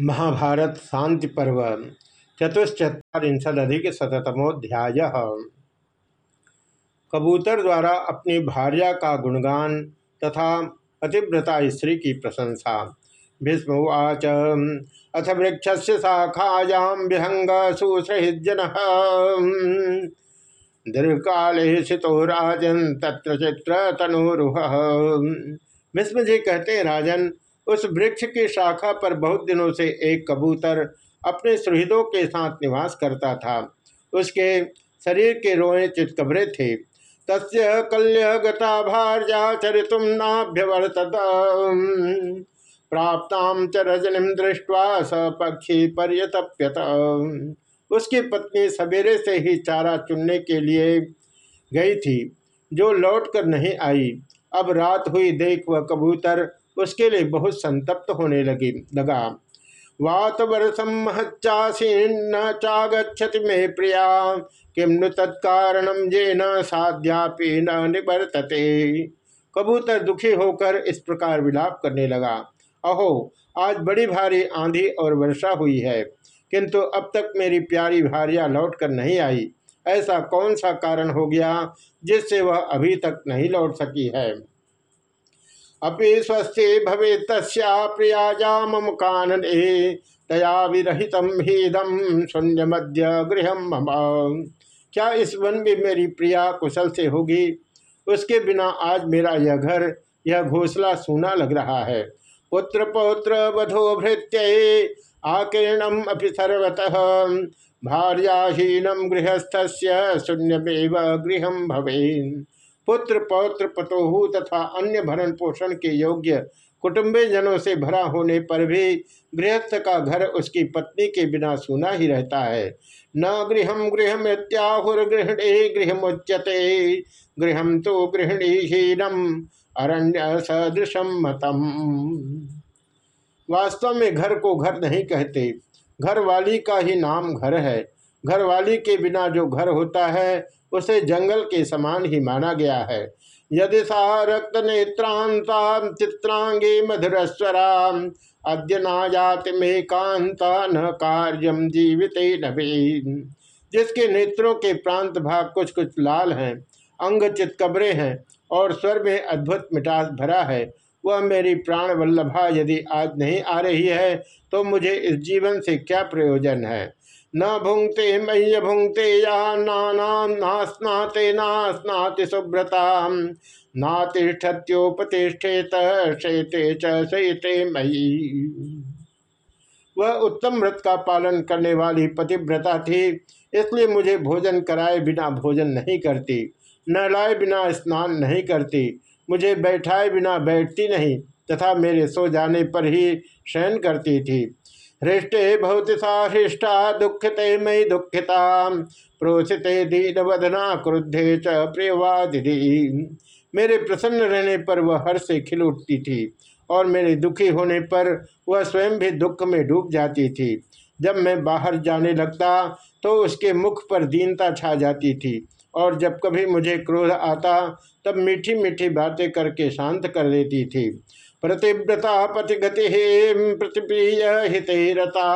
महाभारत शांति पर्व चतुश्चत्वारिशदिक शतमोध्याय कबूतर द्वारा अपनी भार्या का गुणगान तथा पतिव्रता स्त्री की प्रशंसा। भीष्मवाच अथ वृक्ष से शाखायां विहंग सुसृजन दीर्घकाले स्थितो राजन, तत्र चित्र तनुरुह। भीष्म जी कहते राजन उस वृक्ष की शाखा पर बहुत दिनों से एक कबूतर अपने सुहृदों के साथ निवास करता था। उसके शरीर के रोए चितकबरे थे। तस्य कल्य गता भार्या चरितुम नाभ्यवर्तत। प्राप्ताम च रजनिम दृष्टवा स पक्षी पर्यतप्यत। उसकी पत्नी सवेरे से ही चारा चुनने के लिए गई थी, जो लौटकर नहीं आई। अब रात हुई देख वह कबूतर उसके लिए बहुत संतप्त होने लगी, लगा। वात वर्षम महच्चासीन चागछति में प्रिया किम नु ये न साध्यापि न निवर्तते। कबूतर दुखी होकर इस प्रकार विलाप करने लगा। अहो, आज बड़ी भारी आंधी और वर्षा हुई है, किंतु अब तक मेरी प्यारी भारिया लौट कर नहीं आई। ऐसा कौन सा कारण हो गया जिससे वह अभी तक नहीं लौट सकी है? अपि स्वस्थे भवे तस्या प्रियाजा मम कानने तया विरहित हीदम शून्य मध्य गृह क्या इस वन में मेरी प्रिया कुशल से होगी? उसके बिना आज मेरा यह घर, यह घोसला सूना लग रहा है। पुत्र पौत्र वधो भृत्य, आकीर्णम अपि सर्वतः। भार्याहीनम गृहस्थ शून्यमेव गृह भवेन पुत्र पौत्र पतोहु तथा अन्य भरण पोषण के योग्य कुटुंबे जनों से भरा होने पर भी गृहस्थ का घर उसकी पत्नी के बिना सुना ही रहता है। न गृह गृह मृत्याहुर्गृहणे गृह मुच्यते गृह तो गृहणीहीनम अरण्य सदृशम मतम। वास्तव में घर को घर नहीं कहते, घर वाली का ही नाम घर है। घर वाली के बिना जो घर होता है, उसे जंगल के समान ही माना गया है। यदि सा रक्त नेत्रांता चित्रांगे मधुरस्वरा, अद्य नायात में कांता न कार्यम जीवित नवीन जिसके नेत्रों के प्रांत भाग कुछ कुछ लाल हैं अंग चितकबरे हैं, और स्वर में अद्भुत मिठास भरा है, वह मेरी प्राण वल्लभा यदि आज नहीं आ रही है तो मुझे इस जीवन से क्या प्रयोजन है? न भुंगते मह्य भुंगते या नास्नाते नास्नाति सुभ्रता नातिष्ठत्योपतिष्ठेत शयते चयते मयी। वह उत्तम व्रत का पालन करने वाली पतिव्रता थी, इसलिए मुझे भोजन कराए बिना भोजन नहीं करती न लाए बिना स्नान नहीं करती, मुझे बैठाए बिना बैठती नहीं, तथा मेरे सो जाने पर ही शयन करती थी। हृष्टे भवति सा हृष्टा, दुखिते मई दुखिता प्रोषिते दीन वदना क्रुद्धे च प्रियवादिधि मेरे प्रसन्न रहने पर वह हर से खिल उठती थी और मेरे दुखी होने पर वह स्वयं भी दुख में डूब जाती थी। जब मैं बाहर जाने लगता तो उसके मुख पर दीनता छा जाती थी और जब कभी मुझे क्रोध आता तब मीठी मीठी बातें करके शांत कर देती थी। प्रतिव्रता पतिगति प्रतिप्रिय हितेरता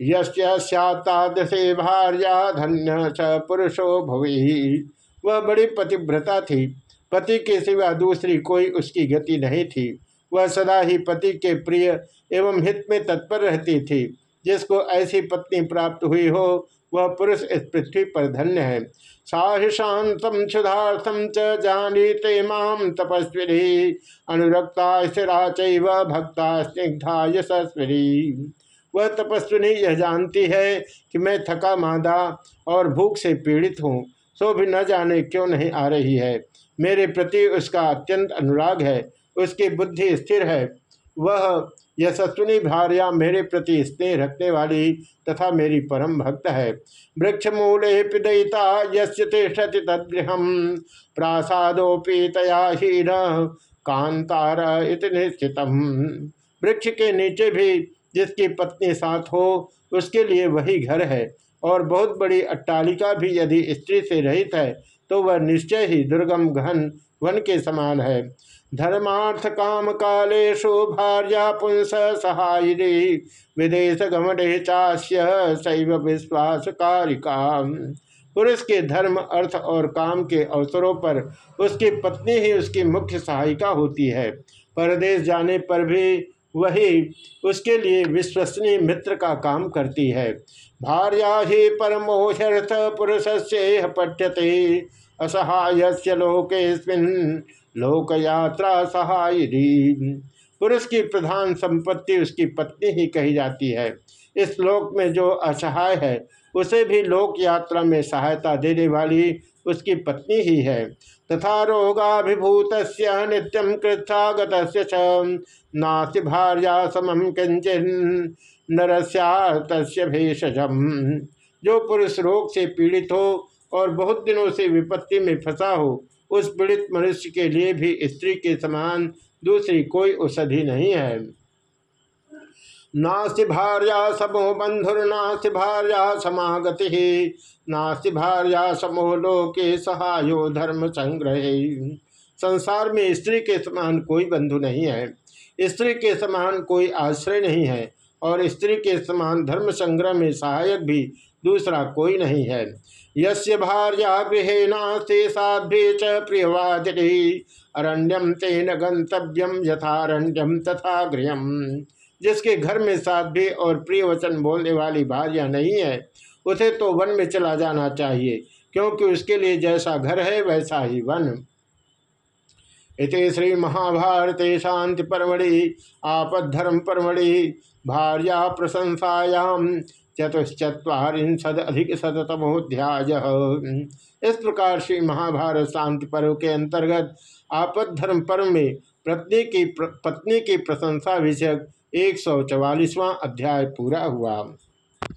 यसे भार्या धन्य स पुरुषो भवी। वह बड़ी पतिव्रता थी। पति के सिवा दूसरी कोई उसकी गति नहीं थी। वह सदा ही पति के प्रिय एवं हित में तत्पर रहती थी। जिसको ऐसी पत्नी प्राप्त हुई हो वह पुरुष इस पृथ्वी पर धन्य है। साहि शांतम क्षुधार्थम च जानीते माम तपस्विनी अनुरक्ता स्थिरा चैव भक्ता स्निग्धा यशस्विनी वह तपस्विनी यह जानती है कि मैं थका मादा और भूख से पीड़ित हूँ, सो भी न जाने क्यों नहीं आ रही है। मेरे प्रति उसका अत्यंत अनुराग है, उसकी बुद्धि स्थिर है। वह यशस्विनी भार्या मेरे प्रति स्नेह रखने वाली तथा मेरी परम भक्त है। वृक्ष मूले पिदयिता यति तदगृह प्रासादोपी तयाहीन कांतार निश्चित वृक्ष के नीचे भी जिसकी पत्नी साथ हो, उसके लिए वही घर है। और बहुत बड़ी अट्टालिका भी यदि स्त्री से रहित है तो वह निश्चय ही दुर्गम घन वन के समान है। धर्मार्थ काम कालेशु भार्या पुंस सहाय विदेश गमने चास्य शैव विश्वास कारिका पुरुष के धर्म, अर्थ और काम के अवसरों पर उसकी पत्नी ही उसकी मुख्य सहायिका होती है। परदेश जाने पर भी वही उसके लिए विश्वसनीय मित्र का काम करती है। भार्या ही परमोहर्थ पुरुष से पठ्यते। असहाय लोके लोक यात्रा सहाय पुरुष की प्रधान संपत्ति उसकी पत्नी ही कही जाती है। इस लोक में जो असहाय है, उसे भी लोक यात्रा में सहायता देने वाली उसकी पत्नी ही है। तथा रोगाभिभूत नित्यम कृथागत नास्ति भार्या समम किंचन नरस्या भेषजम। जो पुरुष रोग से पीड़ित हो और बहुत दिनों से विपत्ति में फंसा हो, उस पीड़ित मनुष्य के लिए भी स्त्री के समान दूसरी कोई औषधि नहीं है। नास्ति भार्या समो बंधुर्नास्ति भार्या समागति, नास्ति भार्या समो लोके सहायो धर्म संग्रह। संसार में स्त्री के समान कोई बंधु नहीं है। स्त्री के समान कोई आश्रय नहीं है और स्त्री के समान धर्म संग्रह में सहायक भी दूसरा कोई नहीं है। यस्य भार्या गृह नास्ते साध्य च प्रियवादिनी अरण्यम तेन गंतव्यम यथारण्यम तथा गृह जिसके घर में साध्य और प्रिय वचन बोलने वाली भार्या नहीं है, उसे तो वन में चला जाना चाहिए, क्योंकि उसके लिए जैसा घर है वैसा ही वन। इति श्री महाभारत शांति परमढ़ि, आपद्धर्म परमढ़ि, भार्या प्रशंसायाम चतुश्चत्वारिशद अधिक शतमोध्याय इस प्रकार श्री महाभारत शांति पर्व के अंतर्गत आपद्धर्म पर्व में पत्नी की पत्नी की प्रशंसा विषयक एक सौ अध्याय पूरा हुआ।